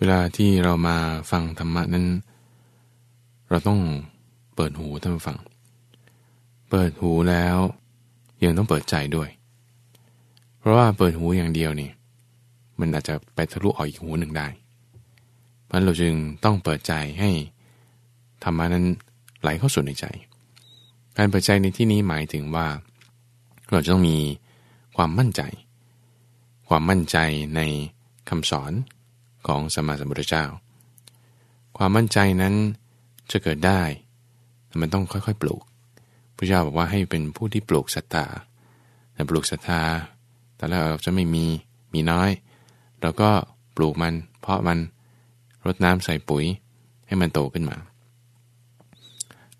เวลาที่เรามาฟังธรรมะนั้น เราต้องเปิดหูท่านฟัง เปิดหูแล้วยังต้องเปิดใจด้วย เพราะว่าเปิดหูอย่างเดียวนี่ มันอาจจะไปทะลุออกอีกหูหนึ่งได้ เพราะเราจึงต้องเปิดใจให้ธรรมะนั้นไหลเข้าสู่ในใจ การเปิดใจในที่นี้หมายถึงว่า เราจะต้องมีความมั่นใจ ความมั่นใจในคำสอน ของสมมาสัมพุทธเจ้า ความมั่นใจนั้นจะเกิดได้แต่มันต้องค่อยๆ ปลูกพระเจ้าบอกว่าให้เป็นผู้ที่ปลูกศรัทธาแต่ปลูกศรัทธาแต่แล้วเราจะไม่มีมีน้อย เราก็ปลูกมัน เพาะมันรดน้ำใส่ปุ๋ย ให้มันโตขึ้นมา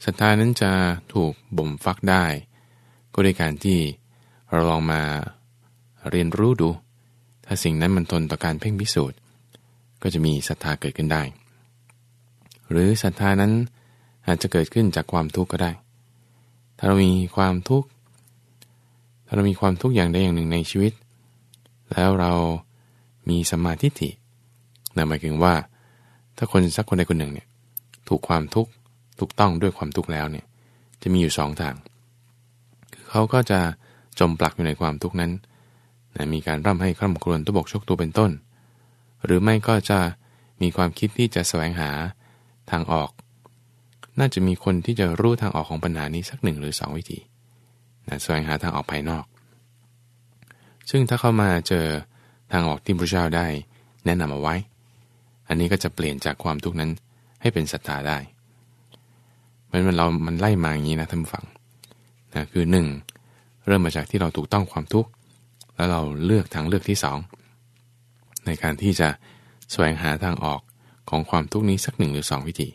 ศรัทธานั้นจะถูกบ่มฟักได้ ก็ด้วยการที่เราลองมาเรียนรู้ดู ถ้าสิ่งนั้นมันทนต่อการเพ่งพิสูจน์ ก็จะมีศรัทธาเกิดขึ้นได้ หรือศรัทธานั้นอาจจะเกิดขึ้นจากความทุกข์ก็ได้ ถ้าเรามีความทุกข์ ถ้าเรามีความทุกข์อย่างใดอย่างหนึ่งในชีวิต แล้วเรามีสมาธิินั่นหมายถึงว่า ถ้าคนสักคนใดคนหนึ่งเนี่ยถูกความทุกข์ถูกต้องด้วยความทุกข์แล้วเนี่ยจะมีอยู่สองทาง คือเขาก็จะจมปลักอยู่ในความทุกข์นั้นนะมีการร่ำให้คร่ำครวญตุบกชกตัวเป็นต้น หรือไม่ก็จะมีความคิดที่จะแสวงหาทางออก น่าจะมีคนที่จะรู้ทางออกของปัญหานี้สักหนึ่งหรือสองวิธีนะแสวงหาทางออกภายนอก ซึ่งถ้าเข้ามาเจอทางออกที่พระเจ้าได้ แนะนำเอาไว้ อันนี้ก็จะเปลี่ยนจากความทุกข์นั้นให้เป็นศรัทธาได้มันเรา มันไล่มาอย่างนี้นะท่านฟังนะคือหนึ่งเริ่มมาจากที่เราถูกต้องความทุกข์ แล้วเราเลือกทางเลือกที่สอง ในการที่จะแสวงหาทางออกของความทุกข์นี้สักหนึ่งหรือสองวิธี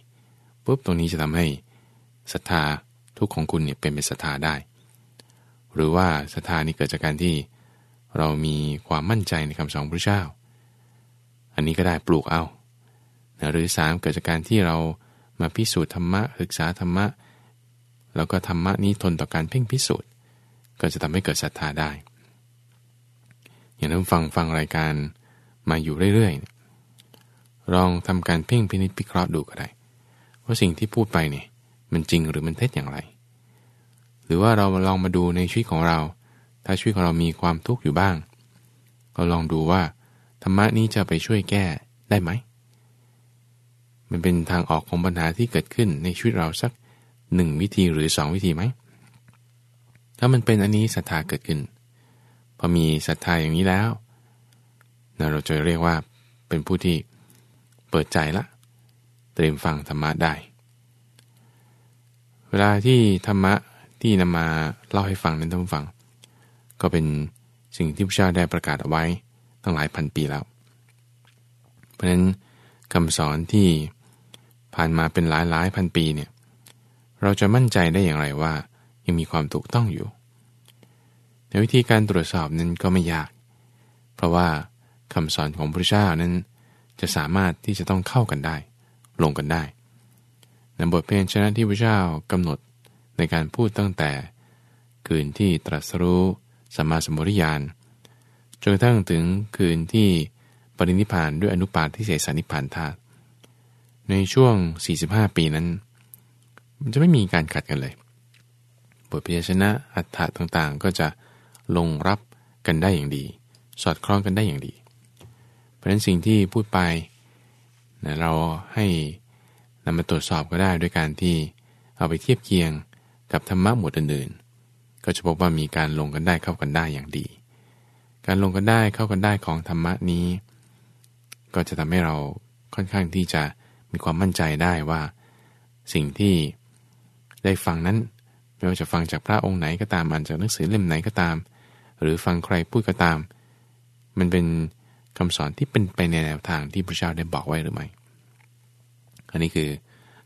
ปุ๊บตรงนี้จะทำให้ศรัทธาทุกของคุณเนี่ยเป็นเป็นศรัทธาได้ หรือว่าศรัทธานี้เกิดจากการที่เรามีความมั่นใจในคำสอนพระเจ้า อันนี้ก็ได้ปลูกเอาหรือสามเกิดจากการที่เรามาพิสูจน์ธรรมะศึกษาธรรมะ แล้วก็ธรรมะนี้ทนต่อการเพ่งพิสูจน์ ก็จะทำให้เกิดศรัทธาได้ อย่างนั้นฟังฟังรายการ มาอยู่เรื่อยๆลองทำการเพ่งพินิจพิเคราะห์ดูก็ได้ ว่าสิ่งที่พูดไปเนี่ยมันจริงหรือมันเท็จอย่างไร หรือว่าเราลองมาดูในชีวิตของเรา ถ้าชีวิตของเรามีความทุกข์อยู่บ้าง ก็ลองดูว่าธรรมะนี้จะไปช่วยแก้ได้ไหม มันเป็นทางออกของปัญหาที่เกิดขึ้นในชีวิตเราสักหนึ่งวิธีหรือสองวิธีไหม ถ้ามันเป็นอันนี้ศรัทธาเกิดขึ้น พอมีศรัทธาอย่างนี้แล้ว นะเราจะเรียกว่าเป็นผู้ที่เปิดใจละ เตรียมฟังธรรมะได้ เวลาที่ธรรมะที่นำมาเล่าให้ฟังนั้นท่านฟัง ก็เป็นสิ่งที่พระเจ้าได้ประกาศเอาไว้ตั้งหลายพันปีแล้ว เพราะฉะนั้นคำสอนที่ผ่านมาเป็นหลายหลายพันปีเนี่ยเราจะมั่นใจได้อย่างไรว่า ยังมีความถูกต้องอยู่ในวิธีการตรวจสอบนั้นก็ไม่ยาก เพราะว่า คำสอนของพระเจ้านั้น จะสามารถที่จะต้องเข้ากันได้ ลงกันได้ในบทเพลงชนะที่พระเจ้ากำหนดในการพูดตั้งแต่ คืนที่ตรัสรู้สัมมาสัมปวิญาณจนกระทั่งถึงคืนที่ปรินิพานด้วยอนุปาทิเศษานิพานธาตุในช่วง 45 ปีนั้น มันจะไม่มีการขัดกันเลย บทเพยัญชนะอัฏฐะต่างๆ ก็จะลงรับกันได้อย่างดี สอดคล้องกันได้อย่างดี ราะฉะนั้นสิ่งที่พูดไปนะเราให้นำมาตรวจสอบก็ได้ด้วยการที่เอาไปเทียบเคียงกับธรรมะหมวดอื่นๆ ก็จะพบว่ามีการลงกันได้เข้ากันได้อย่างดี การลงกันได้เข้ากันได้ของธรรมะนี้ ก็จะทำให้เราค่อนข้างที่จะมีความมั่นใจได้ว่า สิ่งที่ได้ฟังนั้นไม่ว่าจะฟังจากพระองค์ไหนก็ตามอ่านจากหนังสือเล่มไหนก็ตาม หรือฟังใครพูดก็ตาม มันเป็น คำสอนที่เป็นไปในแนวทางที่พระเจ้าได้บอกไว้หรือไม่ อันนี้คือ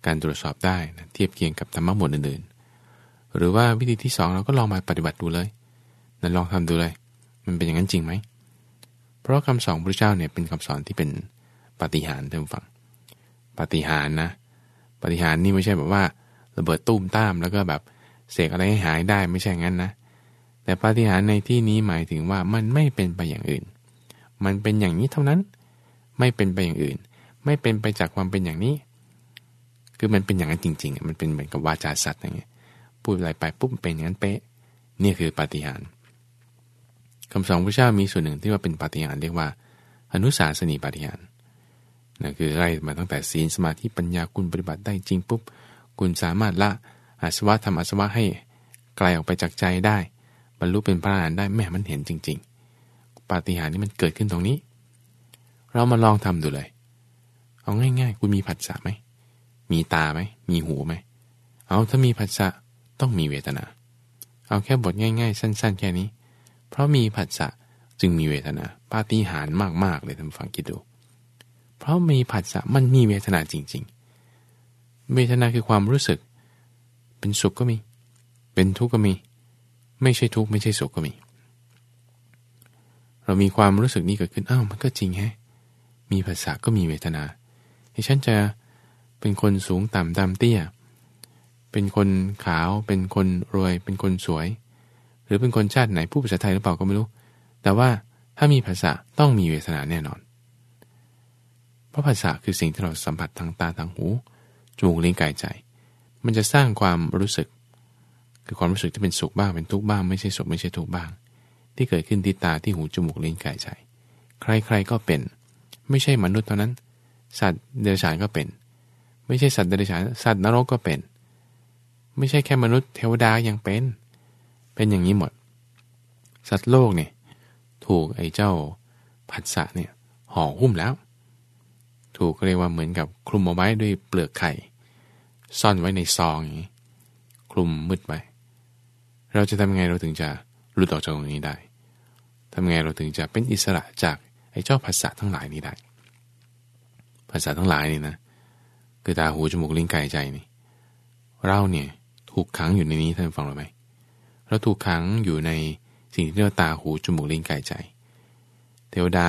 การตรวจสอบได้นะเทียบเคียงกับธรรมะหมวดอื่นๆ หรือว่าวิธีที่สองเราก็ลองมาปฏิบัติดูเลยนั่นลองทำดูเลย มันเป็นอย่างนั้นจริงไหม เพราะคำสอนพระเจ้าเนี่ยเป็นคำสอนที่เป็นปฏิหารท่านฟัง ปฏิหารนะ ปฏิหารนี่ไม่ใช่แบบว่าระเบิดตุ้มตามแล้วก็แบบเสกอะไรให้หายได้ไม่ใช่งั้นนะ แต่ปฏิหารในที่นี้หมายถึงว่ามันไม่เป็นไปอย่างอื่น มันเป็นอย่างนี้เท่านั้น ไม่เป็นไปอย่างอื่น ไม่เป็นไปจากความเป็นอย่างนี้ คือมันเป็นอย่างนั้นจริงๆ มันเป็นเหมือนกับวาจาสัตว์อย่างเงี้ยพูดอะไรไปปุ๊บเป็นอย่างนั้นเป๊ะนี่คือปาฏิหาริย์คำสอนพระเจ้ามีส่วนหนึ่งที่ว่าเป็นปาฏิหาริย์เรียกว่า อนุสาสนีปาฏิหาริย์นั่นคือไล่มาตั้งแต่ศีลสมาธิปัญญาคุณปฏิบัติได้จริงปุ๊บคุณสามารถละอาสวะทำอาสวะให้ไกลออกไปจากใจได้ บรรลุเป็นพระอรหันต์ได้แม่มันเห็นจริง ๆ ปาฏิหาริย์นี้มันเกิดขึ้นตรงนี้ เรามาลองทำดูเลย เอาง่าย ๆ คุณมีผัสสะไหม มีตาไหม มีหูไหม เอาถ้ามีผัสสะต้องมีเวทนา เอาแค่บทง่าย ๆ สั้น ๆ แค่นี้ เพราะมีผัสสะจึงมีเวทนา ปาฏิหาริย์มากๆเลยท่านฟังคิดดู เพราะมีผัสสะมันมีเวทนาจริง ๆ เวทนาคือความรู้สึก เป็นสุขก็มี เป็นทุกข์ก็มี ไม่ใช่ทุกข์ไม่ใช่สุขก็มี เรามีความรู้สึกนี้เกิดขึ้นอ้าวมันก็จริงแฮะมีภาษาก็มีเวทนาให้ฉันจะเป็นคนสูงต่ำดำเตี้ย เป็นคนขาว เป็นคนรวย เป็นคนสวย หรือเป็นคนชาติไหนผู้ภาษาไทยหรือเปล่าก็ไม่รู้ แต่ว่าถ้ามีภาษาต้องมีเวทนาแน่นอน เพราะภาษาคือสิ่งที่เราสัมผัสทางตาทางหูจมูกลิ้นกายใจ มันจะสร้างความรู้สึก คือความรู้สึกที่เป็นสุขบ้างเป็นทุกข์บ้างไม่ใช่สุขไม่ใช่ทุกข์บ้าง ที่เกิดขึ้นที่ตาที่หูจมูกลิ้นกายใจ ใครๆก็เป็น ไม่ใช่มนุษย์เท่านั้น สัตว์เดรัจฉานก็เป็น ไม่ใช่สัตว์เดรัจฉานสัตว์นรกก็เป็น ไม่ใช่แค่มนุษย์เทวดายังเป็น เป็นอย่างนี้หมด สัตว์โลกเนี่ยถูกไอ้เจ้าผัสสะเนี่ยห่อหุ้มแล้ว ถูกเรียกว่าเหมือนกับคลุมเอาไว้ด้วยเปลือกไข่ ซ่อนไว้ในซองอย่างนี้คลุมมืดไว้เราจะทำยังไงเราถึงจะหลุดออกจากตรงนี้ได้ ทำไงเราถึงจะเป็นอิสระจากไอ้เจ้าภาษาทั้งหลายนี้ได้ ภาษาทั้งหลายนี่นะคือตาหูจมูกลิ้นกายใจนี่เราเนี่ยถูกขังอยู่ในนี้ท่านฟังหรือไหมเราถูกขังอยู่ในสิ่งที่เรียกว่าตาหูจมูกลิ้นกายใจ เทวดา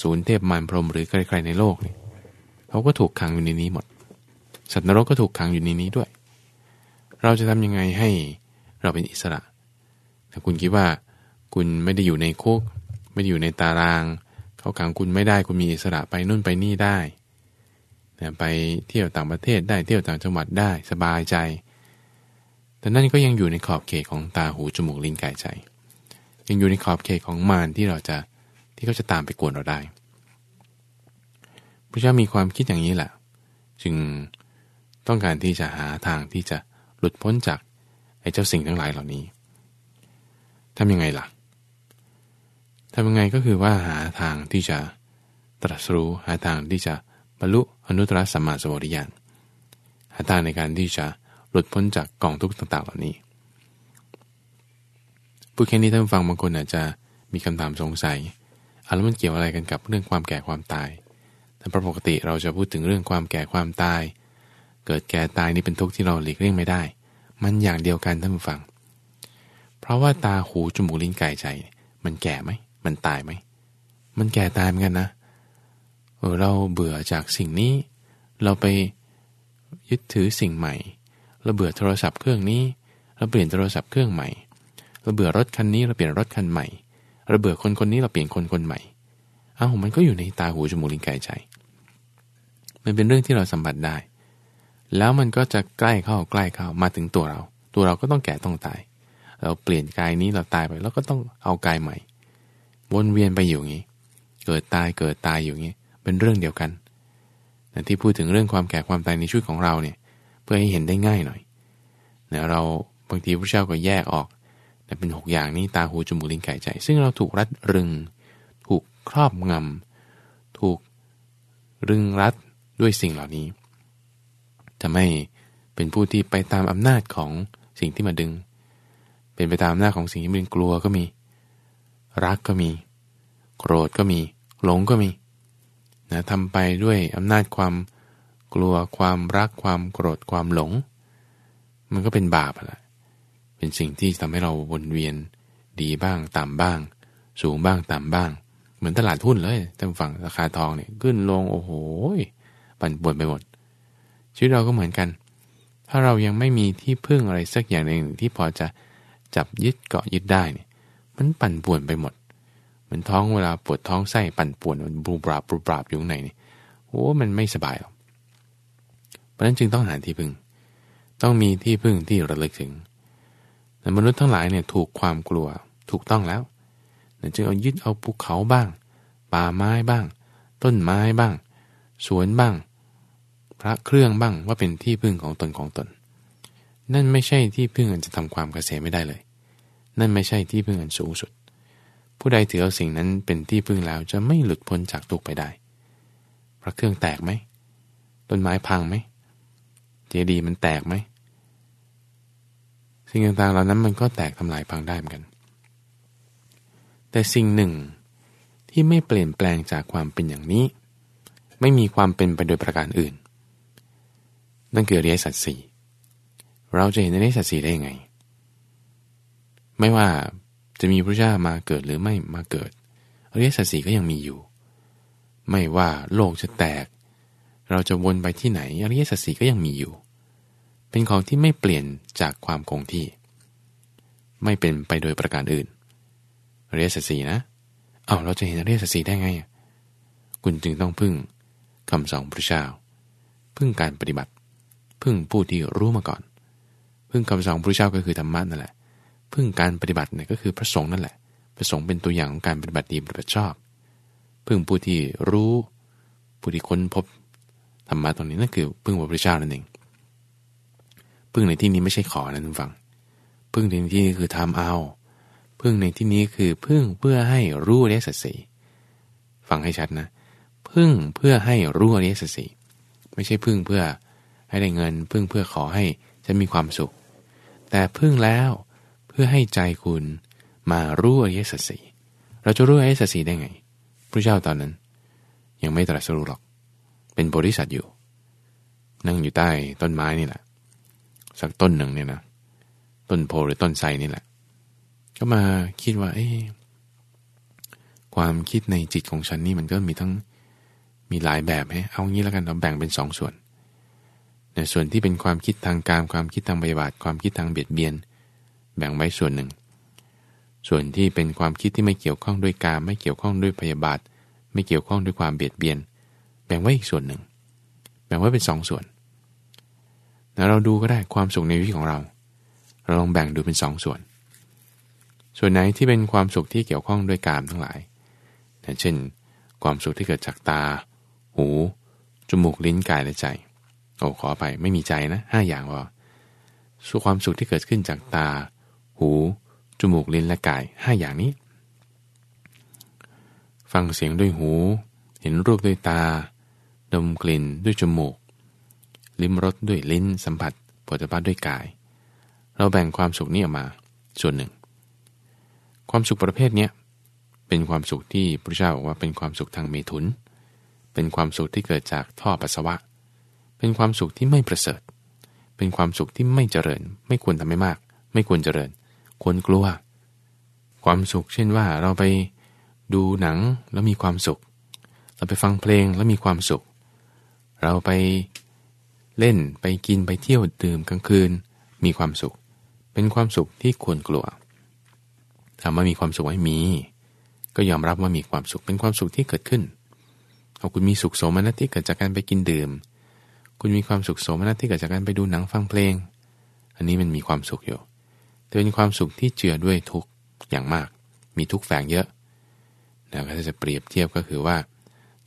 ศูนย์เทพมารพรมหรือใครๆในโลกนี่เขาก็ถูกขังอยู่ในนี้หมด สัตว์นรกก็ถูกขังอยู่ในนี้ด้วย เราจะทำยังไงให้เราเป็นอิสระ ถ้าคุณคิดว่า คุณไม่ได้อยู่ในคุก ไม่ได้อยู่ในตาราง เขาขังคุณไม่ได้คุณมีอิสระไปนู่นไปนี่ได้ไปเที่ยวต่างประเทศได้เที่ยวต่างจังหวัดได้สบายใจ แต่นั่นก็ยังอยู่ในขอบเขตของตาหูจมูกลิ้นกายใจ ยังอยู่ในขอบเขตของมารที่เราจะที่เขาจะตามไปกวนเราได้พระเจ้ามีความคิดอย่างนี้แหละ จึงต้องการที่จะหาทางที่จะหลุดพ้นจากไอ้เจ้าสิ่งทั้งหลายเหล่านี้ทำยังไงล่ะ ทำยังไงก็คือว่าหาทางที่จะตรัสรู้หาทางที่จะบรรลุอนุตตรสัมมาสัมปวิญาณหาทางในการที่จะหลุดพ้นจากกองทุกข์ต่าง ๆ เหล่านี้พูดแค่นี้ท่านฟังบางคนอาจจะมีคำถามสงสัยอาแล้วมันเกี่ยวอะไรกันกับเรื่องความแก่ความตายแต่ปกติเราจะพูดถึงเรื่องความแก่ความตาย เกิดแก่ตายนี่เป็นทุกข์ที่เราหลีกเลี่ยงไม่ได้ มันอย่างเดียวกันท่านผู้ฟัง เพราะว่าตาหูจมูกลิ้นกายใจ มันแก่ไหม มันตายไหม มันแก่ตายเหมือนกันนะ เออเราเบื่อจากสิ่งนี้ เราไปยึดถือสิ่งใหม่ เราเบื่อโทรศัพท์เครื่องนี้ เราเปลี่ยนโทรศัพท์เครื่องใหม่ เราเบื่อรถคันนี้ เราเปลี่ยนรถคันใหม่ เราเบื่อคนคนนี้ เราเปลี่ยนคนคนใหม่ เอ้ามันก็อยู่ในตาหูจมูกลิ้นกายใจ มันเป็นเรื่องที่เราสัมผัสได้ แล้วมันก็จะใกล้เข้าใกล้เข้ามาถึงตัวเรา ตัวเราก็ต้องแก่ต้องตาย เราเปลี่ยนกายนี้เราตายไป แล้วก็ต้องเอากายใหม่ วนเวียนไปอยู่อย่างนี้ เกิดตายเกิดตายอยู่อย่างนี้ เป็นเรื่องเดียวกันแต่ที่พูดถึงเรื่องความแก่ความตายในชีวิตของเราเนี่ย เพื่อให้เห็นได้ง่ายหน่อยเนี่ยเราบางทีพระเจ้าก็แยกออก แต่เป็นหกอย่างนี้ตาหูจมูกลิ้นกายใจ ซึ่งเราถูกรัดรึง ถูกครอบงำถูกรึงรัดด้วยสิ่งเหล่านี้ทำให้เป็นผู้ที่ไปตามอำนาจของสิ่งที่มาดึง เป็นไปตามอำนาจของสิ่งที่มันกลัวก็มี รักก็มี โกรธก็มี หลงก็มีนะทำไปด้วยอำนาจความกลัวความรักความโกรธความหลง มันก็เป็นบาปแหละเป็นสิ่งที่ทำให้เราวนเวียนดีบ้างต่ำบ้าง สูงบ้างต่ำบ้าง เหมือนตลาดหุ้นเลยทานฝั่งราคาทองเนี่ยขึ้นลงโอ้โหปั่นป่วนไปหมด ชีวิตเราก็เหมือนกัน ถ้าเรายังไม่มีที่พึ่งอะไรสักอย่างหนึ่งที่พอจะจับยึดเกาะยึดได้เนี่ย มันปั่นป่วนไปหมด เหมือนท้องเวลาปวดท้องไส้ปั่นป่วนมันบูบราบบูบราบอยู่ข้างในนี่โอ้มันไม่สบายหรอกเพราะนั้นจึงต้องหาที่พึ่ง ต้องมีที่พึ่งที่ระลึกถึงแต่มนุษย์ทั้งหลายเนี่ยถูกความกลัวถูกต้องแล้วจึงเอายึดเอาภูเขาบ้าง ป่าไม้บ้าง ต้นไม้บ้าง สวนบ้าง พระเครื่องบ้างว่าเป็นที่พึ่งของตนของตน นั่นไม่ใช่ที่พึ่งอันจะทำความเกษมไม่ได้เลย นั่นไม่ใช่ที่พึ่งอันสูงสุด ผู้ใดถือเอาสิ่งนั้นเป็นที่พึ่งแล้วจะไม่หลุดพ้นจากทุกไปได้พระเครื่องแตกไหมต้นไม้พังไหมเจดีย์มันแตกไหมสิ่งต่างๆเหล่านั้นมันก็แตกทำลายพังได้เหมือนกัน แต่สิ่งหนึ่งที่ไม่เปลี่ยนแปลงจากความเป็นอย่างนี้ ไม่มีความเป็นไปโดยประการอื่น นั่นคืออริยสัจสี่เราจะเห็นอริยสัจสี่ได้ยังไง ไม่ว่าจะมีพระเจ้ามาเกิดหรือไม่มาเกิดอริยสัจสี่ก็ยังมีอยู่ ไม่ว่าโลกจะแตก เราจะวนไปที่ไหนอริยสัจสี่ก็ยังมีอยู่ เป็นของที่ไม่เปลี่ยนจากความคงที่ ไม่เป็นไปโดยประการอื่นอริยสัจสีนะเอาเราจะเห็นอริยสัจสีได้ไง คุณจึงต้องพึ่งคำสอนพระเจ้า พึ่งการปฏิบัติ พึ่งผู้ที่รู้มาก่อน พึ่งคำสอนพระเจ้าก็คือธรรมะนั่นแหละ พึ่งการปฏิบัติเนี่ยก็คือพระสงฆ์นั่นแหละ พระสงฆ์เป็นตัวอย่างของการปฏิบัติดีปฏิบัติชอบ พึ่งผู้ที่รู้ ผู้ที่ค้นพบธรรมะตรงนี้นั่นคือ พึ่งพระพุทธเจ้านั่นเอง พึ่งในที่นี้ไม่ใช่ขอนะทุกฝัง พึ่งในที่นี้คือทำเอา พึ่งในที่นี้คือพึ่งเพื่อให้รู้อริยสัจสีฟังให้ชัดนะ พึ่งเพื่อให้รู้อริยสัจสีไม่ใช่พึ่งเพื่อให้ได้เงิน พึ่งเพื่อขอให้จะมีความสุข แต่พึ่งแล้ว พื่อให้ใจคุณมารู้อริยสัจสี่เราจะรู้อริยสัจสี่ได้ไงพระเจ้าตอนนั้น ยังไม่ตรัสรู้หรอก เป็นบริษัทอยู่ นั่งอยู่ใต้ต้นไม้นี่แหละ สักต้นหนึ่งเนี่ยนะต้นโพหรือต้นไทรนี่แหละ ก็มาคิดว่า เอ๊ความคิดในจิตของฉันนี่มันก็มีทั้งมีหลายแบบให้เอางี้แล้วกันเราแบ่งเป็นสองส่วนในส่วนที่เป็นความคิดทางการความคิดทางปฏิบัติความคิดทางเบียดเบียน แบ่งไว้ส่วนหนึ่ง ส่วนที่เป็นความคิดที่ไม่เกี่ยวข้องด้วยการไม่เกี่ยวข้องด้วยพยาบาท ไม่เกี่ยวข้องด้วยความเบียดเบียน แบ่งไว้อีกส่วนหนึ่ง แบ่งไว้เป็นสองส่วนแล้วเราดูก็ได้ความสุขในชีวิตของเรา เราลองแบ่งดูเป็นสองส่วน ส่วนไหนที่เป็นความสุขที่เกี่ยวข้องด้วยกามทั้งหลายเช่น ความสุขที่เกิดจากตา หู จมูก ลิ้น กาย และใจ โอ้ขอไปไม่มีใจนะห้าอย่างว่าส่วนความสุขที่เกิดขึ้นจากตา หู จมูก ลิ้น และกายห้าอย่างนี้ ฟังเสียงด้วยหู เห็นรูปด้วยตา ดมกลิ่นด้วยจมูก ลิ้มรสด้วยลิ้น สัมผัสผลิภัณฑ์ด้วยกาย เราแบ่งความสุขนี้ออกมา ส่วนหนึ่ง ความสุขประเภทนี้เป็นความสุขที่พระเจ้าบอกว่าเป็นความสุขทางเมถุน เป็นความสุขที่เกิดจากท่อปัสสาวะ เป็นความสุขที่ไม่ประเสริฐ เป็นความสุขที่ไม่เจริญ ไม่ควรทำให้มาก ไม่ควรเจริญ ควรกลัว ความสุข เช่นว่าเราไปดูหนังแล้วมีความสุข เราไปฟังเพลงแล้วมีความสุข เราไปเล่นไปกินไปเที่ยวดื่มกลางคืน มีความสุข เป็นความสุขที่ควรกลัวถามว่ามีความสุขไหมมี ก็ยอมรับว่ามีความสุขเป็นความสุขที่เกิดขึ้นเอาคุณมีสุขโสมนัสที่เกิดจากการไปกินดื่ม คุณมีความสุขโสมนัสที่เกิดจากการไปดูหนังฟังเพลง อันนี้มันมีความสุขอยู่ แต่เป็นความสุขที่เจือด้วยทุกอย่างมาก มีทุกแฝงเยอะแล้วถ้าจะเปรียบเทียบก็คือว่า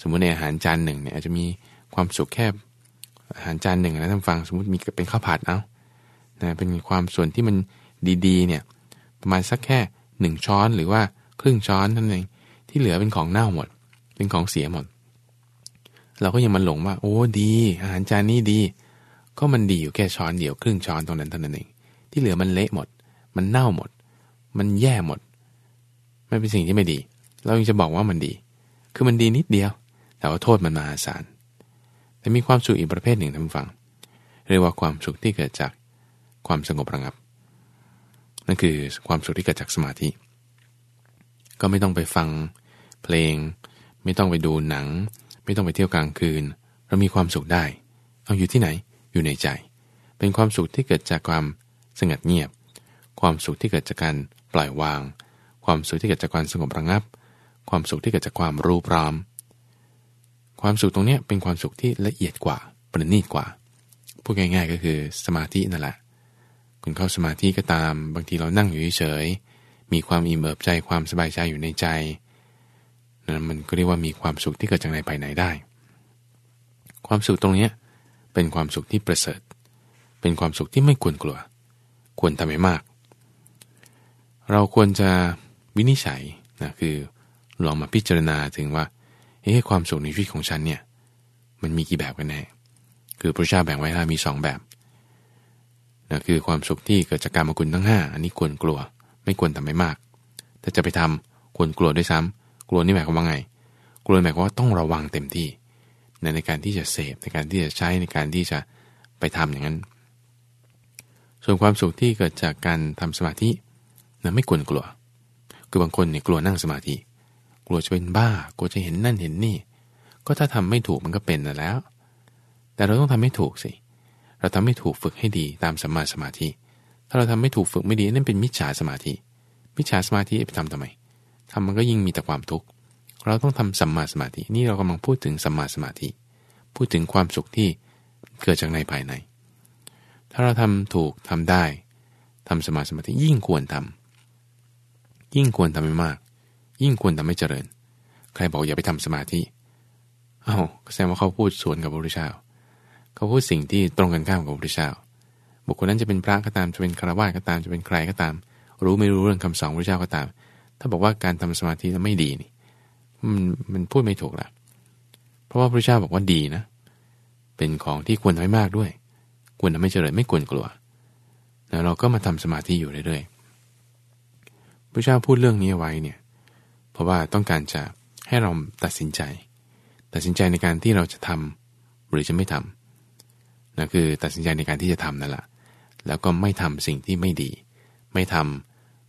สมมติในอาหารจานหนึ่งเนี่ยอาจจะมีความสุขแค่อาหารจานหนึ่งนะท่านฟังสมมติมีเป็นข้าวผัดเอานะเป็นความส่วนที่มันดีๆเนี่ยประมาณสักแค่หนึ่งช้อนหรือว่าครึ่งช้อนนั่นเองที่เหลือเป็นของเน่าหมด เป็นของเสียหมด เราก็ยังมันหลงว่า โอ้ดี อาหารจานนี้ดี ก็มันดีอยู่แค่ช้อนเดียวครึ่งช้อนตรงนั้นเท่านั้นเองที่เหลือมันเละหมด มันเน่าหมด มันแย่หมด ไม่เป็นสิ่งที่ไม่ดี เรายังจะบอกว่ามันดี คือมันดีนิดเดียว แต่ว่าโทษมันมหาศาล แต่มีความสุขอีกประเภทหนึ่งท่านฟัง เรียกว่าความสุขที่เกิดจากความสงบระงับ นั่นคือความสุขที่เกิดจากสมาธิ ก็ไม่ต้องไปฟังเพลง ไม่ต้องไปดูหนัง ไม่ต้องไปเที่ยวกลางคืน เรามีความสุขได้ เอาอยู่ที่ไหน อยู่ในใจ เป็นความสุขที่เกิดจากความสงัดเงียบ ความสุขที่เกิดจากการปล่อยวาง ความสุขที่เกิดจากความสงบระงับ ความสุขที่เกิดจากความรู้พร้อม ความสุขตรงนี้เป็นความสุขที่ละเอียดกว่าประณีตกว่าพูดง่ายๆก็คือสมาธินั่นแหละ คุณเข้าสมาธิก็ตาม บางทีเรานั่งอยู่เฉยๆมีความอิ่มเอิบใจความสบายใจอยู่ในใจนั้นมันก็เรียกว่ามีความสุขที่เกิดจากในภายในได้ ความสุขตรงนี้เป็นความสุขที่ประเสริฐ เป็นความสุขที่ไม่ควรกลัว ควรทำให้มาก เราควรจะวินิจฉัยนะคือลองมาพิจารณาถึงว่าเอ๊ะความสุขในชีวิตของฉันเนี่ยมันมีกี่แบบกันแน่คือพระเจ้าแบ่งไว้ให้มีสองแบบนะคือความสุขที่เกิดจากการมกุลทั้งห้าอันนี้ควรกลัว ไม่ควรทำให้มาก ถ้าจะไปทำควรกลัวด้วยซ้ำกลัวนี่หมายความว่าไง กลัวหมายความว่าต้องระวังเต็มที่ในในการที่จะเสพในการที่จะใช้ในการที่จะไปทำอย่างนั้น ส่วนความสุขที่เกิดจากการทำสมาธิ นะไม่ควรกลัว คือบางคนเนี่ยกลัวนั่งสมาธิ กลัวจะเป็นบ้า กลัวจะเห็นนั่นเห็นนี่ ก็ถ้าทำไม่ถูกมันก็เป็นแล้ว แต่เราต้องทำให้ถูกสิ เราทำให้ถูกฝึกให้ดีตามสัมมาสมาธิ ถ้าเราทำไม่ถูกฝึกไม่ดีนั่นเป็นมิจฉาสมาธิ มิจฉาสมาธิไปทำทำไมทำมันก็ยิ่งมีแต่ความทุกข์ เราต้องทำสัมมาสมาธิ นี่เรากำลังพูดถึงสัมมาสมาธิ พูดถึงความสุขที่เกิดจากในภายใน ถ้าเราทำถูกทำได้ทำสมาสมาธิยิ่งควรทำ ยิ่งควรทำให้มาก ยิ่งควรทำให้เจริญ ใครบอกอย่าไปทำสมาธิอา้าวแสดงว่าเขาพูดสวนกับพระพุทธเจ้าเขาพูดสิ่งที่ตรงกันข้ามกับพระพุทธเจ้าบุคคลนั้นจะเป็นพระก็ตามจะเป็นคารวะก็ตามจะเป็นใครก็ตาม รู้ไม่รู้เรื่องคำสอนพระเจ้าก็ตาม ถ้าบอกว่าการทำสมาธินั้นไม่ดีนี่มันมันพูดไม่ถูกละเพราะว่าพระเจ้าบอกว่าดีนะ เป็นของที่ควรทำให้มากด้วย ควรทำให้เจริญไม่ควรกลัวแล้วเราก็มาทำสมาธิอยู่เรื่อยๆ พระเจ้าพูดเรื่องนี้ไว้เนี่ยเพราะว่าต้องการจะให้เราตัดสินใจ ตัดสินใจในการที่เราจะทำหรือจะไม่ทำนั่นคือตัดสินใจในการที่จะทำนั่นแหละแล้วก็ไม่ทำสิ่งที่ไม่ดี ไม่ท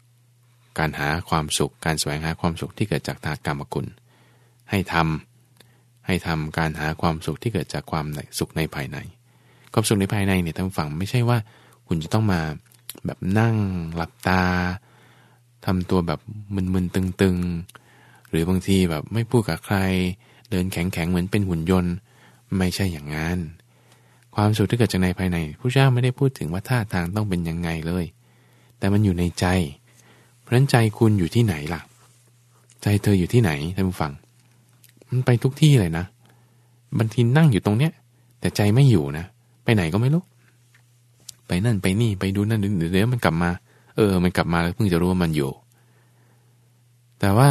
ำการหาความสุข การแสวงหาความสุขที่เกิดจากทางกรรมกุล ให้ทำให้ทำการหาความสุขที่เกิดจากความสุขในภายใน ความสุขในภายในเนี่ยท่านฟังไม่ใช่ว่า คุณจะต้องมาแบบนั่งหลับตา ทำตัวแบบมึนๆตึงๆ หรือบางทีแบบไม่พูดกับใคร เดินแข็งๆ เหมือนเป็นหุ่นยนต์ ไม่ใช่อย่างนั้น ความสุขที่เกิดจากในภายในผู้เจ้าไม่ได้พูดถึงว่าท่าทางต้องเป็นยังไงเลย แต่มันอยู่ในใจ เพราะฉะนั้นใจคุณอยู่ที่ไหนล่ะ ใจเธออยู่ที่ไหนท่านผู้ฟัง มันไปทุกที่เลยนะบางทีนั่งอยู่ตรงเนี้ย แต่ใจไม่อยู่นะ ไปไหนก็ไม่รู้ ไปนั่นไปนี่ไปดูนั่นเดี๋ยวมันกลับมา ออ มันกลับมาแล้วเพิ่งจะรู้ว่ามันอยู่ แต่ว่า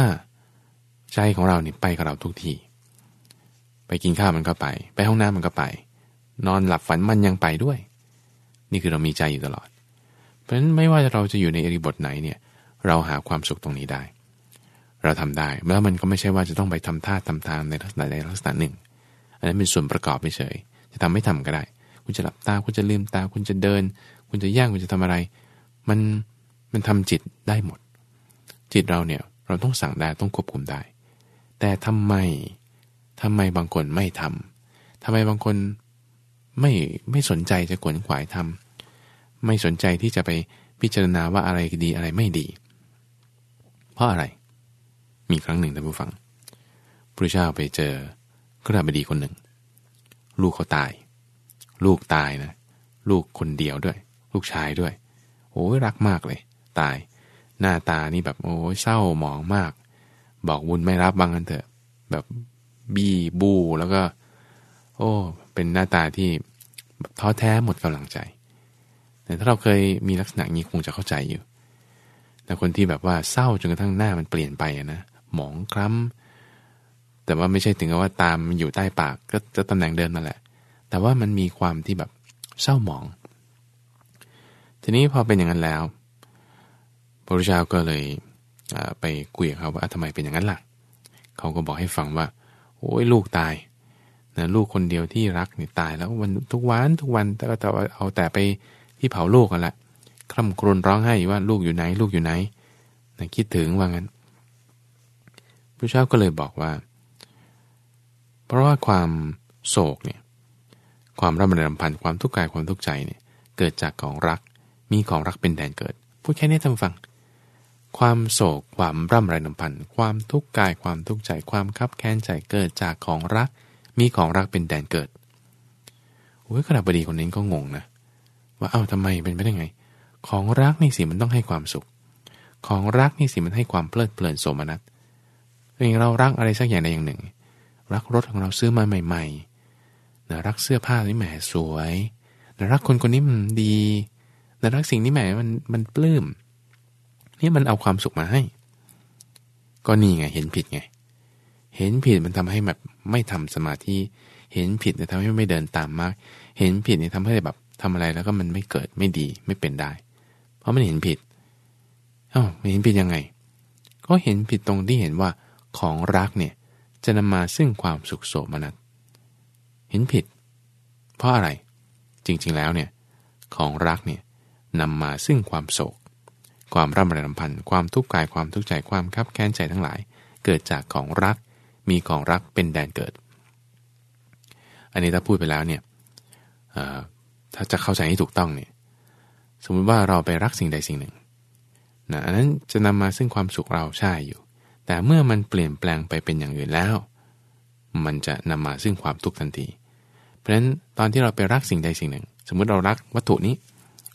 ใจของเราเนี่ยไปกับเราทุกทีไปกินข้าวมันก็ไป ไปห้องน้ำมันก็ไป นอนหลับฝันมันยังไปด้วย นี่คือเรามีใจอยู่ตลอด เพราะฉะนั้นไม่ว่าเราจะอยู่ในอริบทไหนเนี่ย เราหาความสุขตรงนี้ได้ เราทำได้แล้วมันก็ไม่ใช่ว่าจะต้องไปทำท่าทำทางในลักษณะใดลักษณะหนึ่ง อันนั้นเป็นส่วนประกอบไม่เฉยจะทำไม่ทำก็ได้ คุณจะหลับตาคุณจะลืมตา คุณจะเดิน คุณจะย่างคุณจะทำอะไร มัน มันทำจิตได้หมด จิตเราเนี่ยเราต้องสั่งได้ต้องควบคุมได้ แต่ทำไมทำไมบางคนไม่ทำทำไมบางคนไม่ไม่สนใจจะขวนขวายทำไม่สนใจที่จะไปพิจารณาว่าอะไรดีอะไรไม่ดี เพราะอะไร มีครั้งหนึ่งท่านผู้ฟังพระเจ้าไปเจอกระบดีคนหนึ่ง ลูกเขาตาย ลูกตายนะ ลูกคนเดียวด้วย ลูกชายด้วยโอ้ยรักมากเลย ตาย หน้าตานี่แบบโอ้เศร้าหมองมาก บอกบุญไม่รับบางกันเถอะ แบบบี้บูแล้วก็ โอ้ เป็นหน้าตาที่ท้อแท้หมดกำลังใจ แต่ถ้าเราเคยมีลักษณะนี้คงจะเข้าใจอยู่ แต่คนที่แบบว่าเศร้าจนกระทั่งหน้ามันเปลี่ยนไปนะหมองคล้ำแต่ว่าไม่ใช่ถึงกับว่าตามอยู่ใต้ปากก็จะตำแหน่งเดินมาแหละ แต่ว่ามันมีความที่แบบเศร้าหมอง ทีนี้พอเป็นอย่างนั้นแล้ว ระพุทธเจ้าก็เลยไปคุยกับเขาว่าทำไมเป็นอย่างนั้นล่ะ เขาก็บอกให้ฟังว่า โอ้ยลูกตายนะลูกคนเดียวที่รักนี่ตายแล้ววันทุกวันทุกวันแต่ก็เอาแต่ไปที่เผาลูกกันละคร่ำครวญร้องไห้ว่าลูกอยู่ไหน ลูกอยู่ไหนนะคิดถึงว่างั้นพระเจ้าก็เลยบอกว่า เพราะว่าความโศกเนี่ยความร่ำไรรำพันความทุกข์กายความทุกข์ใจเนี่ยเกิดจากของรักมีของรักเป็นแดนเกิด พูดแค่นี้ท่านฟัง ความโศกความร่ำไรรำพันความทุกข์กายความทุกข์ใจความคับแค้นใจเกิดจากของรัก มีของรักเป็นแดนเกิดโอ้ยขณะบดีคนนี้ก็งงนะ ว่าเอ้าทำไมเป็นไปได้ไง ของรักนี่สิมันต้องให้ความสุข ของรักนี่สิมันให้ความเพลิดเพลินโสมนัสเองเรารักอะไรสักอย่างใดอย่างหนึ่ง รักรถของเราซื้อมาใหม่ๆนะรักเสื้อผ้านี่แหมสวยนะรักคนคนนี้มันดีนะรักสิ่งนี้แหมมันมันปลื้ม นี่มันเอาความสุขมาให้ ก็นี่ไงเห็นผิดไง เห็นผิดมันทำให้แบบไม่ทำสมาธิเห็นผิดเนี่ยทำให้ไม่เดินตามมาก เห็นผิดเนี่ยทำให้แบบทำอะไรแล้วก็มันไม่เกิดไม่ดีไม่เป็นได้ เพราะมันเห็นผิดอ้าวเห็นผิดยังไง ก็เห็นผิดตรงที่เห็นว่าของรักเนี่ยจะนำมาซึ่งความสุขโสมนัสเห็นผิด เพราะอะไร จริงๆแล้วเนี่ยของรักเนี่ยนำมาซึ่งความโศก ความร่ำไรลำพันธ์ความทุกข์กายความทุกข์ใจความคับแค้นใจทั้งหลาย เกิดจากของรัก มีของรักเป็นแดนเกิด อันนี้ถ้าพูดไปแล้วเนี่ยถ้าจะเข้าใจให้ถูกต้องเนี่ยสมมุติว่าเราไปรักสิ่งใดสิ่งหนึ่งนะอันนั้นจะนำมาซึ่งความสุขเราใช่อยู่ แต่เมื่อมันเปลี่ยนแปลงไปเป็นอย่างอื่นแล้ว มันจะนำมาซึ่งความทุกข์ทันที เพราะฉะนั้นตอนที่เราไปรักสิ่งใดสิ่งหนึ่ง สมมุติเรารักวัตถุนี้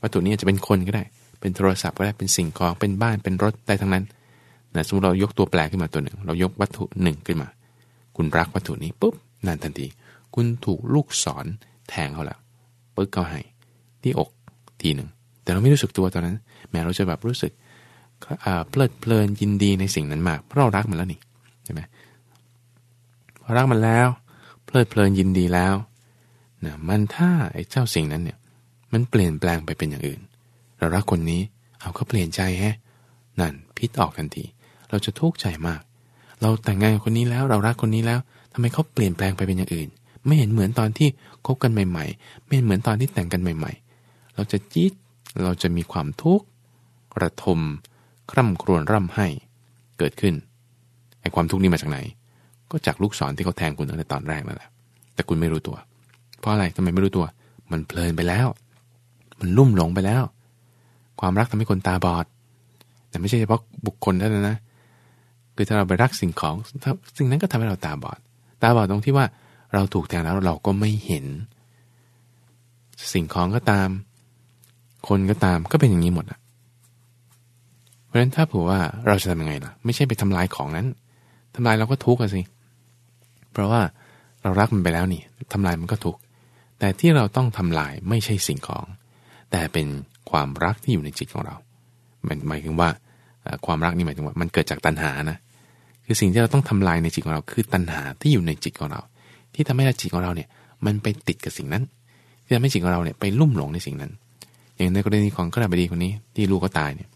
วัตถุนี้จะเป็นคนก็ได้ เป็นโทรศัพท์ก็ได้เป็นสิ่งของเป็นบ้านเป็นรถได้ทั้งนั้นนะสมมติเรายกตัวแปรขึ้นมาตัวหนึ่ง เรายกวัตถุหนึ่งขึ้นมา คุณรักวัตถุนี้ปุ๊บนั่นทันที คุณถูกลูกศรแทงเขาแล้วปึ๊กเขาให้ที่อกทีหนึ่ง แต่เราไม่รู้สึกตัวตอนนั้น แม้เราจะแบบรู้สึกเพลิดเพลินยินดีในสิ่งนั้นมาก เพราะเรารักมันแล้วนี่ใช่ไหมพอรักมันแล้ว เพลิดเพลินยินดีแล้วนะมันถ้าไอ้เจ้าสิ่งนั้นเนี่ยมันเปลี่ยนแปลงไปเป็นอย่างอื่น เรารักคนนี้ เอาก็เปลี่ยนใจแฮะ นั่นพิษออกทันที เราจะทุกข์ใจมาก เราแต่งงานกับคนนี้แล้ว เรารักคนนี้แล้วทำไมเขาเปลี่ยนแปลงไปเป็นอย่างอื่น ไม่เห็นเหมือนตอนที่คบกันใหม่ ๆ ไม่เห็นเหมือนตอนที่แต่งกันใหม่ ๆ เราจะจี๊ดเราจะมีความทุกข์ระทม คร่ำครวญร่ำไห้ เกิดขึ้น ไอ้ความทุกข์นี้มาจากไหน ก็จากลูกศรที่เขาแทงคุณตั้งแต่ตอนแรกนั่นแหละ แต่คุณไม่รู้ตัว เพราะอะไรทำไมไม่รู้ตัว มันเพลินไปแล้ว มันลุ่มหลงไปแล้ว ความรักทำให้คนตาบอด แต่ไม่ใช่เฉพาะบุคคลเท่านั้นนะคือถ้าเราไปรักสิ่งของสิ่งนั้นก็ทำให้เราตาบอด ตาบอดตรงที่ว่าเราถูกแทงแล้วเราก็ไม่เห็น สิ่งของก็ตาม คนก็ตามก็เป็นอย่างนี้หมดอะเพราะฉะนั้นถ้าผัวว่าเราจะทำยังไงล่ะ ไม่ใช่ไปทำลายของนั้นทำลายเราก็ทุกข์สิ เพราะว่าเรารักมันไปแล้วนี่ทำลายมันก็ทุกข์แต่ที่เราต้องทำลายไม่ใช่สิ่งของ แต่เป็น ความรักที่อยู่ในจิตของเรา มันหมายถึงว่าความรักนี่หมายถึงว่ามันเกิดจากตัณหานะ คือสิ่งที่เราต้องทำลายในจิตของเราคือตัณหาที่อยู่ในจิตของเรา ที่ทำให้จิตของเราเนี่ยมันไปติดกับสิ่งนั้น ที่ทำให้จิตของเราเนี่ยไปลุ่มหลงในสิ่งนั้น อย่างในกรณีของกระดาบดีคนนี้ที่ลูกเขาตายเนี่ย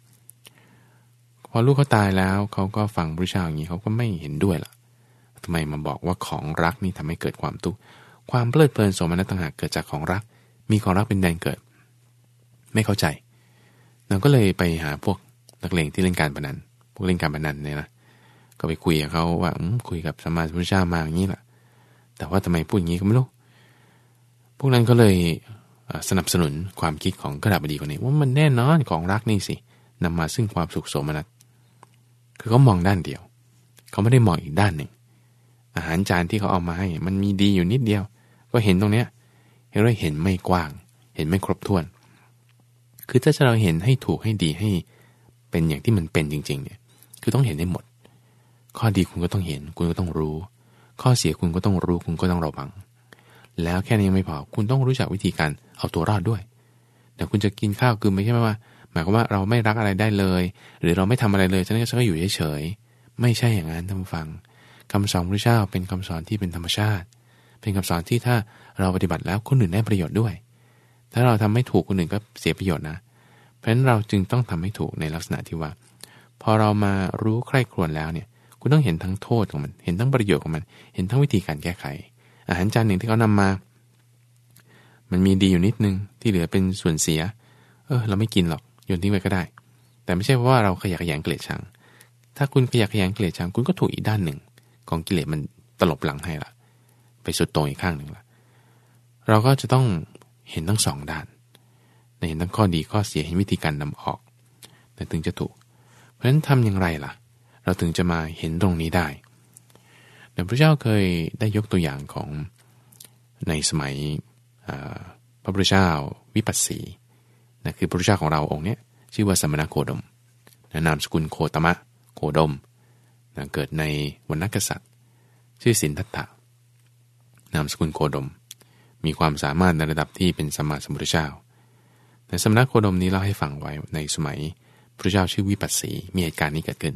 พอลูกเขาตายแล้วเขาก็ฟังพระเจ้าอย่างนี้เขาก็ไม่เห็นด้วยล่ะทำไมมาบอกว่าของรักนี่ทำให้เกิดความทุกข์ ความเพลิดเพลินสมนัตต่างหากเกิดจากของรัก มีของรักเป็นแดนเกิด ไม่เข้าใจเราก็เลยไปหาพวกนักเลงที่เล่นการพนัน พวกเล่นการพนันเนี่ยนะก็ไปคุยกับเขาว่าคุยกับสมมาพุทธเจ้ามาอย่างนี้แหละแต่ว่าทำไมพูดอย่างนี้ก็ไม่รู้พวกนั้นก็เลยสนับสนุนความคิดของกระดาบดีคนนี้ว่ามันแน่นอนของรักนี่สินำมาซึ่งความสุขโสมนัสคือเขามองด้านเดียว เขาไม่ได้มองอีกด้านหนึ่ง อาหารจานที่เขาเอามาให้ มันมีดีอยู่นิดเดียว ก็เห็นตรงเนี้ยเห็นว่าเห็นไม่กว้าง เห็นไม่ครบถ้วน คือถ้าเราเห็นให้ถูกให้ดีให้เป็นอย่างที่มันเป็นจริง ๆ เนี่ย คือต้องเห็นได้หมด ข้อดีคุณก็ต้องเห็น คุณก็ต้องรู้ ข้อเสียคุณก็ต้องรู้ คุณก็ต้องระวัง แล้วแค่นี้ยังไม่พอ คุณต้องรู้จักวิธีการเอาตัวรอดด้วย แต่คุณจะกินข้าวคือไม่ใช่ไหมว่า หมายความว่าเราไม่รักอะไรได้เลย หรือเราไม่ทำอะไรเลยฉะนั้นก็อยู่เฉยๆ ไม่ใช่อย่างนั้นท่านฟังคำสอนพระเจ้าเป็นคำสอนที่เป็นธรรมชาติ เป็นคำสอนที่ถ้าเราปฏิบัติแล้วคนอื่นได้ประโยชน์ด้วย ถ้าเราทำไม่ถูกคนอื่นก็เสียประโยชน์นะ เพราะฉะนั้นเราจึงต้องทำให้ถูกในลักษณะที่ว่า พอเรามารู้ใคร่ครวญแล้วเนี่ย คุณต้องเห็นทั้งโทษของมัน เห็นทั้งประโยชน์ของมัน เห็นทั้งวิธีการแก้ไข อาหารจานหนึ่งที่เขานำมา มันมีดีอยู่นิดนึงที่เหลือเป็นส่วนเสีย เออ เราไม่กินหรอกโยนทิ้งไปก็ได้ แต่ไม่ใช่เพราะว่าเราขยักขยงเกลียดชัง ถ้าคุณขยักขยงเกลียดชังคุณก็ถูกอีกด้านหนึ่ง ของกิเลสมันตลบหลังให้ละไปสุดโต่งอีกข้างหนึ่งละเราก็จะต้อง เห็นทั้งสองด้าน เห็นทั้งข้อดีข้อเสียเห็นวิธีการนำออก แต่ถึงจะถูก เพราะฉะนั้นทำอย่างไรล่ะ เราถึงจะมาเห็นตรงนี้ได้ในแต่พระเจ้าเคยได้ยกตัวอย่างของในสมัยพระพุทธเจ้าวิปัสสีนะคือพระพุทธเจ้าของเราองค์นี้ชื่อว่าสมณโคดมนะนามสกุลโคตมะโคดมนะเกิดในวรรณกษัตริย์ ชื่อสินทัตถะนามสกุลโคดม มีความสามารถในระดับที่เป็นสมมาสมุทรเจ้า แต่สมณโคดมนี้เล่าให้ฟังไว้ในสมัยพระเจ้าชื่อวิปัสสีมีเหตุการณ์นี้เกิดขึ้น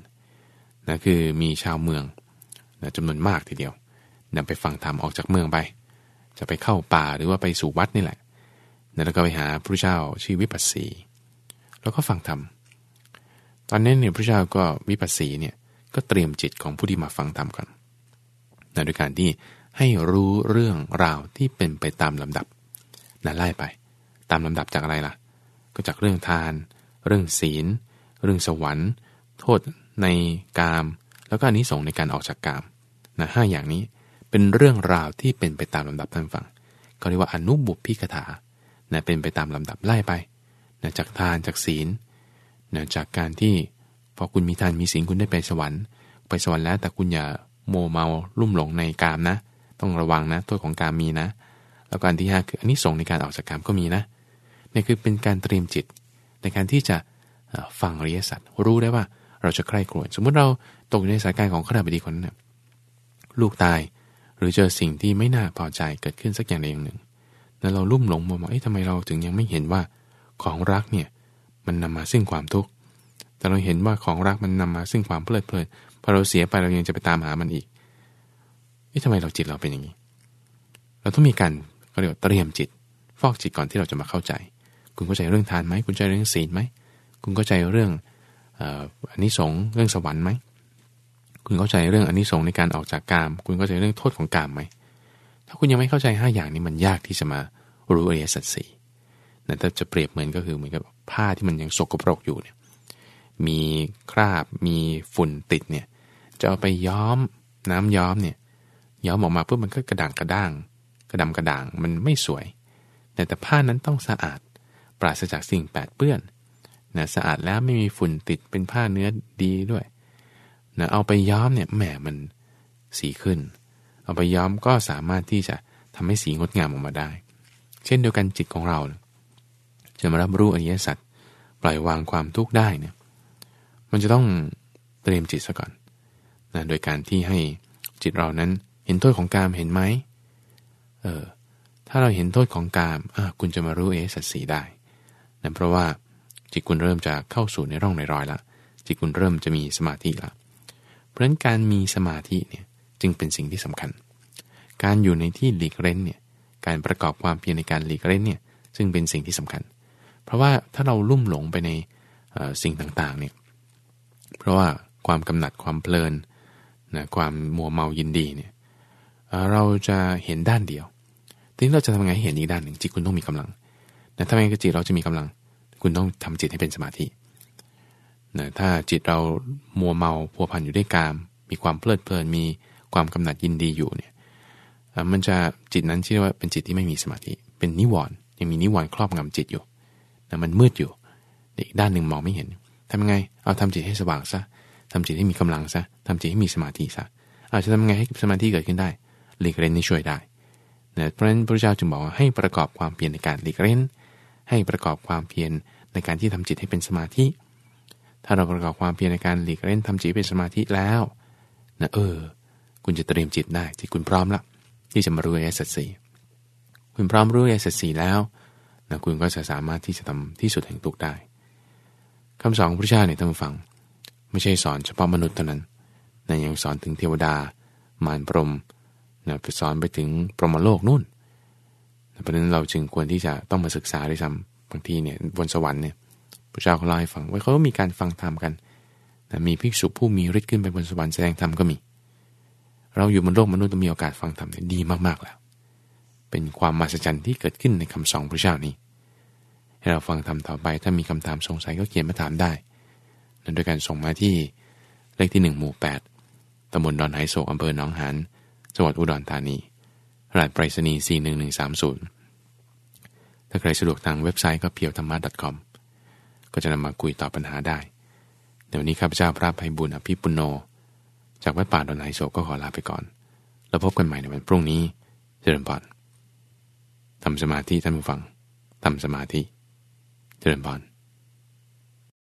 นะคือมีชาวเมืองนะจำนวนมากทีเดียวนำไปฟังธรรมออกจากเมืองไป จะไปเข้าป่าหรือว่าไปสู่วัดนี่แหละนะแล้วก็ไปหาพระเจ้าชื่อวิปัสสีแล้วก็ฟังธรรมตอนนี้นเนี่ยพระเจ้าก็วิปัสสีเนี่ยก็เตรียมจิตของผู้ที่มาฟังธรรมกันนะโดยการที่ ให้รู้เรื่องราวที่เป็นไปตามลำดับนะไล่ไป ตามลำดับจากอะไรล่ะ ก็จากเรื่องทาน เรื่องศีล เรื่องสวรรค์ โทษในกาม แล้วก็อนนิสงส์ในการออกจากกามนะห้าอย่างนี้เป็นเรื่องราวที่เป็นไปตามลำดับท่านฟังเขาเรียกว่าอนุบุพพิกถานะเป็นไปตามลำดับไล่ไปนะจากทานจากศีลนะจากการที่พอคุณมีทานมีศีลคุณได้ไปสวรรค์ ไปสวรรค์แล้วแต่คุณอย่าโมเมาลุ่มหลงในกามนะ ต้องระวังนะ โทษของกามมีนะ แล้วก็อันที่ห้าคืออันนี้ส่งในการออกจากกามก็มีนะนี่คือเป็นการเตรียมจิต ในการที่จะฟังอริยสัจรู้ได้ว่าเราจะใคร่ครวญสมมุติเราตกอยู่ในสถายการณ์ของข้าราชบดีคนนั้นลูกตายหรือเจอสิ่งที่ไม่น่าพอใจเกิดขึ้นสักอย่างใดอย่างหนึ่ง แล้วเราลุ่มหลงมองว่าเอ๊ะทำไมเราถึงยังไม่เห็นว่าของรักเนี่ยมันนำมาซึ่งความทุกข์แต่เราเห็นว่าของรักมันนำมาซึ่งความเพลิดเพลินพอเราเสียไปเรายังจะไปตามหามันอีก เอ๊ะทำไมเราจิตเราเป็นอย่างนี้ เราต้องมีการก็เรียกว่าเตรียมจิต ฟอกจิตก่อนที่เราจะมาเข้าใจ คุณเข้าใจเรื่องทานไหมคุณเข้าใจเรื่องศีลไหมคุณเข้าใจเรื่องอันนี้สงเรื่องสวรรค์ไหมคุณเข้าใจเรื่องอันนี้สงในการออกจากกาม คุณเข้าใจเรื่องโทษของกามไหมถ้าคุณยังไม่เข้าใจห้าอย่างนี้มันยากที่จะมารู้อริยสัจสี่แต่ถ้าจะเปรียบเหมือนก็คือเหมือนกับผ้าที่มันยังสกปรกอยู่เนี่ยมีคราบมีฝุ่นติดเนี่ยจะเอาไปย้อมน้ำย้อมเนี่ย ย้อมออกมาเพื่อมันก็กระด่างกระด้าง กระดำกระด่างมันไม่สวย แต่แต่ผ้านั้นต้องสะอาด ปราศจากสิ่งแปดเปื้อนนะสะอาดแล้วไม่มีฝุ่นติดเป็นผ้าเนื้อดีด้วยนะเอาไปย้อมเนี่ยแหมมันสีขึ้น เอาไปย้อมก็สามารถที่จะทำให้สีงดงามออกมาได้ เช่นเดียวกันจิตของเราจะมารับรู้อริยสัจปล่อยวางความทุกข์ได้เนี่ยมันจะต้องเตรียมจิตซะก่อนนะโดยการที่ให้จิตเรานั้น เห็นโทษของกามเห็นไหมเออถ้าเราเห็นโทษของกามอะคุณจะมารู้เอสัตสีได้นะเพราะว่าจิตคุณเริ่มจะเข้าสู่ในร่องในรอยละจิตคุณเริ่มจะมีสมาธิละเพราะฉะนั้นการมีสมาธิเนี่ยจึงเป็นสิ่งที่สำคัญ การอยู่ในที่หลีกเล่นเนี่ยการประกอบความเพียรในการหลีกเล่นเนี่ยซึ่งเป็นสิ่งที่สำคัญ เพราะว่าถ้าเราลุ่มหลงไปในสิ่งต่างๆเนี่ยเพราะว่าความกำหนัดความเพลินนะความมัวเมายินดีเนี่ย เราจะเห็นด้านเดียว ทีนี้เราจะทำไงให้เห็นอีกด้านหนึ่งจิตคุณต้องมีกำลังนะถ้าไม่งั้นจิตเราจะมีกำลัง คุณต้องทำจิตให้เป็นสมาธินะถ้าจิตเรามัวเมาพัวพันอยู่ด้วยกาม มีความเพลิดเพลิน มีความกำหนัดยินดีอยู่เนี่ย มันจะจิตนั้นชื่อว่าเป็นจิตที่ไม่มีสมาธิ เป็นนิวรณ์ยังมีนิวรณ์ครอบงำจิตอยู่นะมันมืดอยู่ อีกด้านหนึ่งมองไม่เห็นทำไง เอาทำจิตให้สว่างซะทำจิตให้มีกำลังซะทำจิตให้มีสมาธิซะ อาจจะทำไงให้สมาธิเกิดขึ้นได้ หลีกเล่นนี่ช่วยได้นะเพราะฉะนั้นพระเจ้าจึงบอกว่าให้ประกอบความเพียรในการหลีกเล่น ให้ประกอบความเพียรในการที่ทำจิตให้เป็นสมาธิ ถ้าเราประกอบความเพียรในการหลีกเล่นทำจิตเป็นสมาธิแล้วนะเออ คุณจะเตรียมจิตได้ที่คุณพร้อมละที่จะมารู้อริยสัจสี่คุณพร้อมรู้อริยสัจสี่แล้วนะคุณก็จะสามารถที่จะทำที่สุดแห่งทุกได้คำสอนของพระเจ้าเนี่ยท่านฟัง ไม่ใช่สอนเฉพาะมนุษย์เท่านั้นนะยังสอนถึงเทวดามารพรหม นะไปสอนไปถึงพรหมโลกนู่น เพราะนั้นเราจึงควรที่จะต้องมาศึกษาด้วยซ้ำบางทีเนี่ยบนสวรรค์เนี่ยพระเจ้าเขาเล่าให้ฟังว่าเขาก็มีการฟังธรรมกันนะมีภิกษุผู้มีฤทธิ์ขึ้นไปบนสวรรค์แสดงธรรมก็มี เราอยู่บนโลกมนุษย์ต้องมีโอกาสฟังธรรมดีมากๆแล้ว เป็นความมหัศจรรย์ที่เกิดขึ้นในคำสอนพระเจ้านี้ ให้เราฟังทำต่อไป ถ้ามีคำถามสงสัยก็เขียนมาถามได้นั่นโดยการส่งมาที่เลขที่ 1 หมู่ 8ตำบลดอนไหโศกอำเภอหนองหาน จังหวัดอุดรธานีรหัสไปรษณีย์41130 ถ้าใครสะดวกทางเว็บไซต์ก็เพียวธรรมะ .com ก็จะนำมาคุยตอบปัญหาได้ เดี๋ยวนี้ข้าพเจ้าพระภัยบุญอภิปุโน จากวัดป่าดอนไหโศกก็ขอลาไปก่อน แล้วพบกันใหม่ในวันพรุ่งนี้เจริญพรทำสมาธิท่านผู้ฟังทำสมาธิเจริญพร